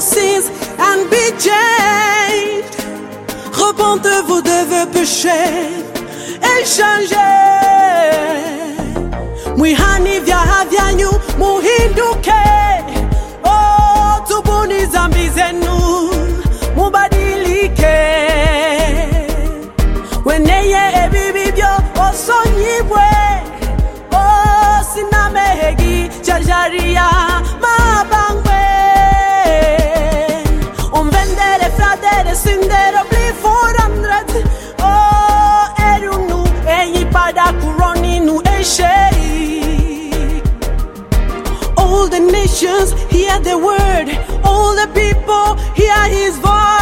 Sins and be changed. Repentez-vous de vos péchés et changez. Mwihani vyaha vyanyu muhinduke. Oh, tubuni zambi zenu nations hear the word. All the people hear his voice.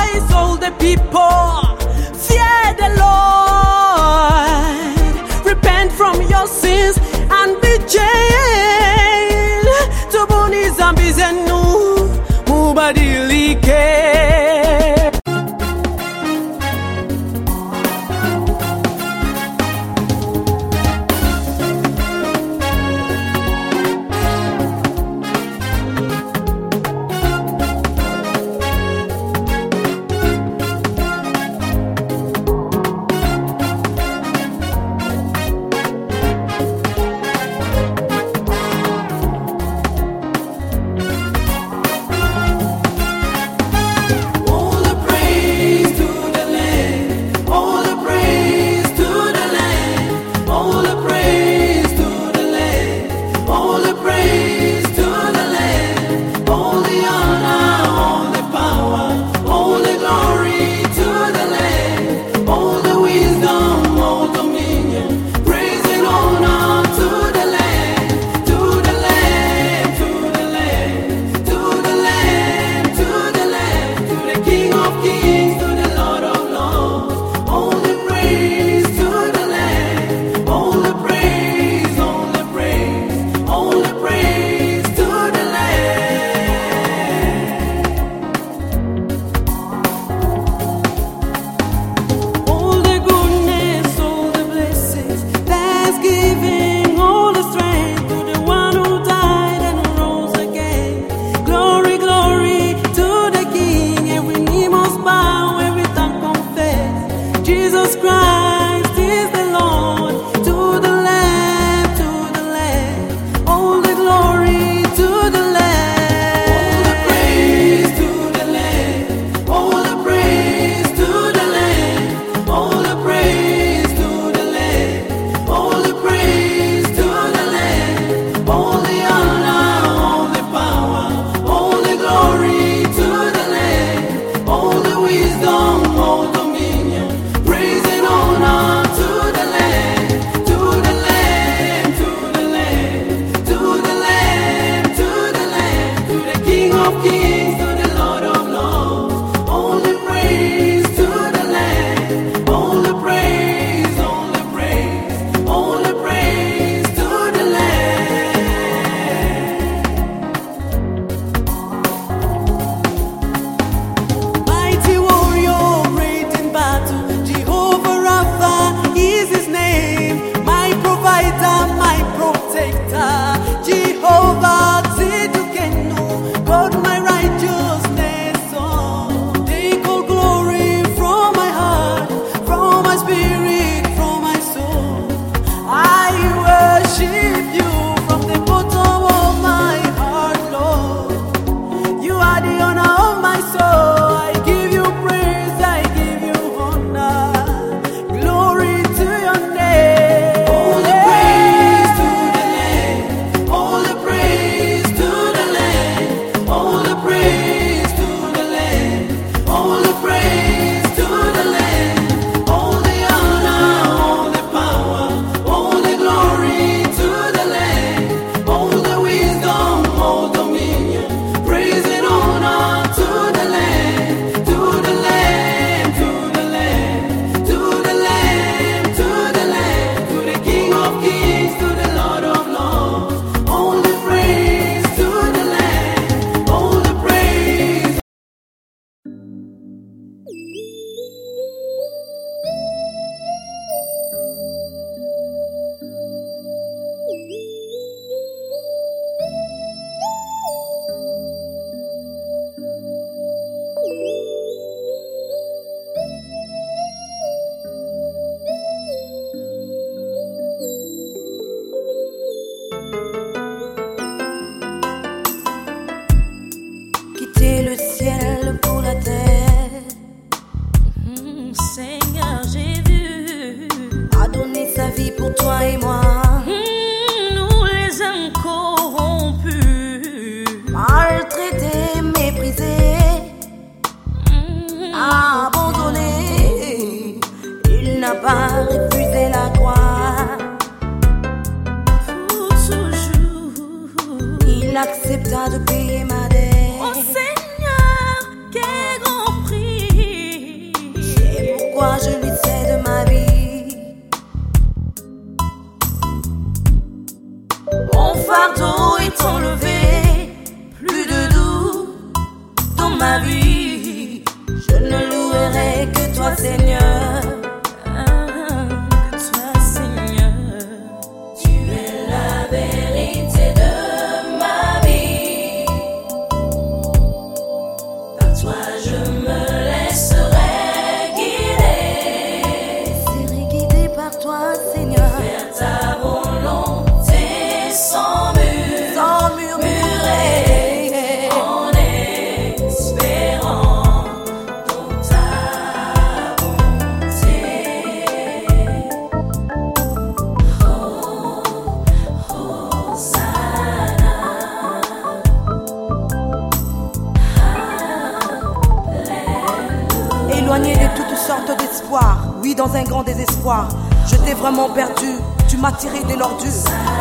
Je t'ai vraiment perdu, tu m'as tiré des l'ordure.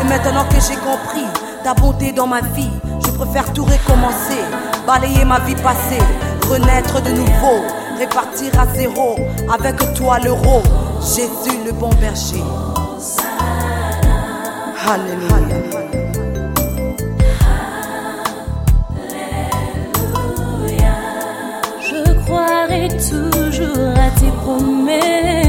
Et maintenant que j'ai compris ta bonté dans ma vie, je préfère tout recommencer, balayer ma vie passée, renaître de nouveau, répartir à zéro avec toi l'euro. Jésus le bon berger. Alléluia. toujours à tes promesses.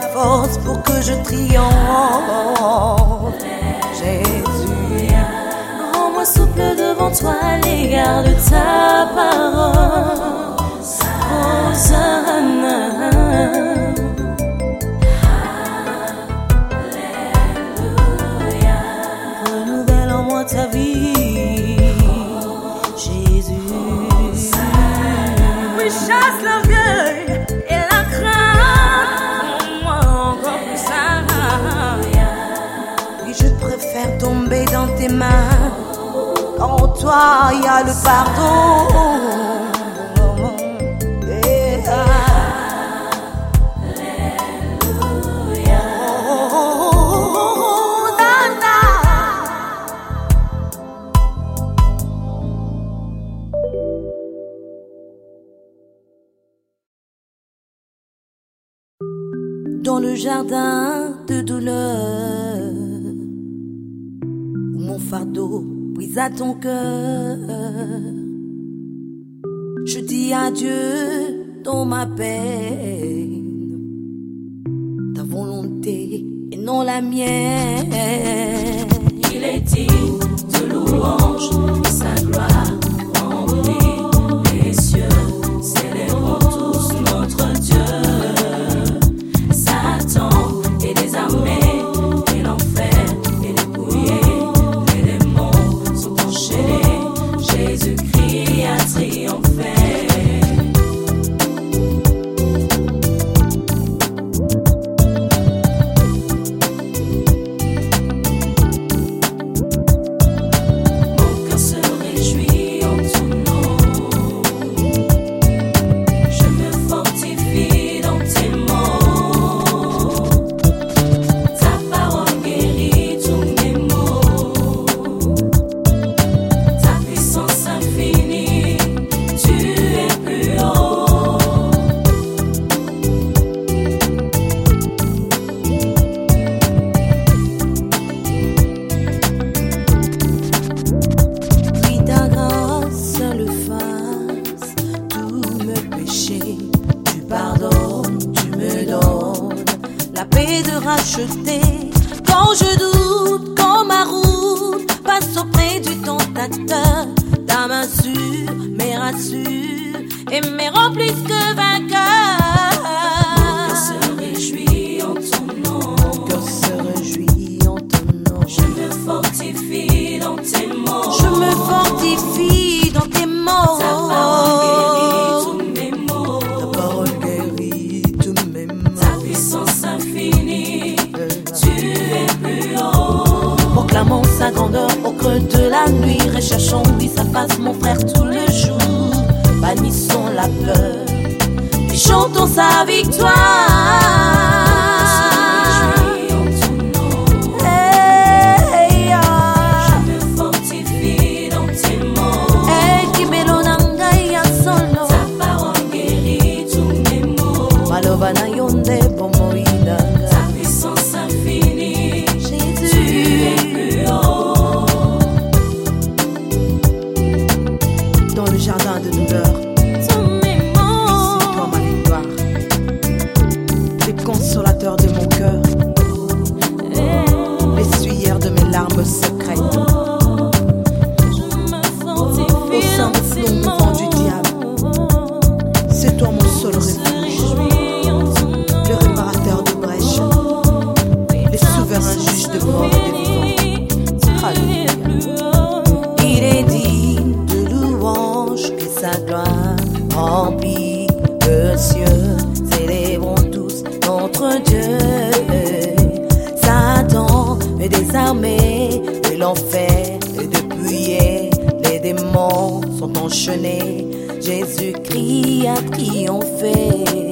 force pour que je triomphe. Jésus, rends-moi souple devant toi l'égard de ta parole. Hosanna. moi, il y a le pardon. Dans le jardin ton cœur. Je dis adieu dans ma peine, ta volonté et non la mienne. Il est digne de louange. baby.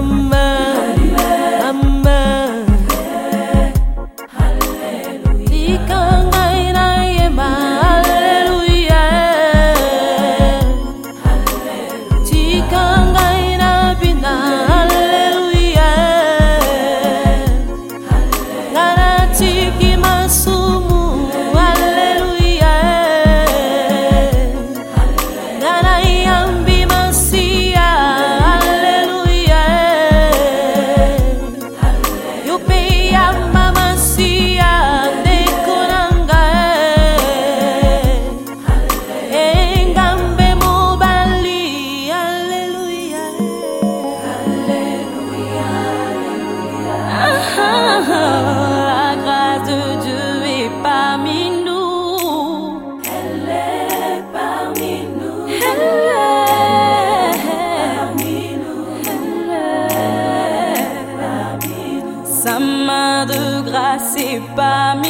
محمد grâce est